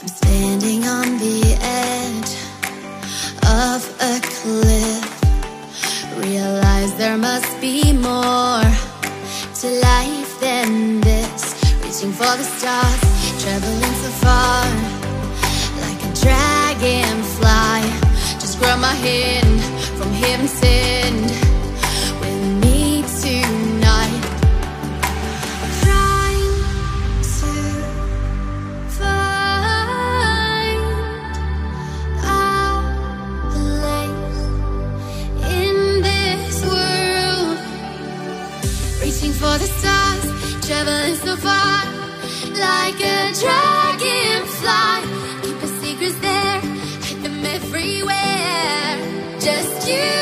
I'm standing on the edge of a cliff. Realize there must be more to life than this. Reaching for the stars, traveling so far like a dragonfly. Just grab my hand from heaven's. say. for the stars, traveling so far, like a dragonfly. Keep the secrets there, hide them everywhere. Just you.